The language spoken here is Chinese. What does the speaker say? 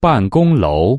办公楼。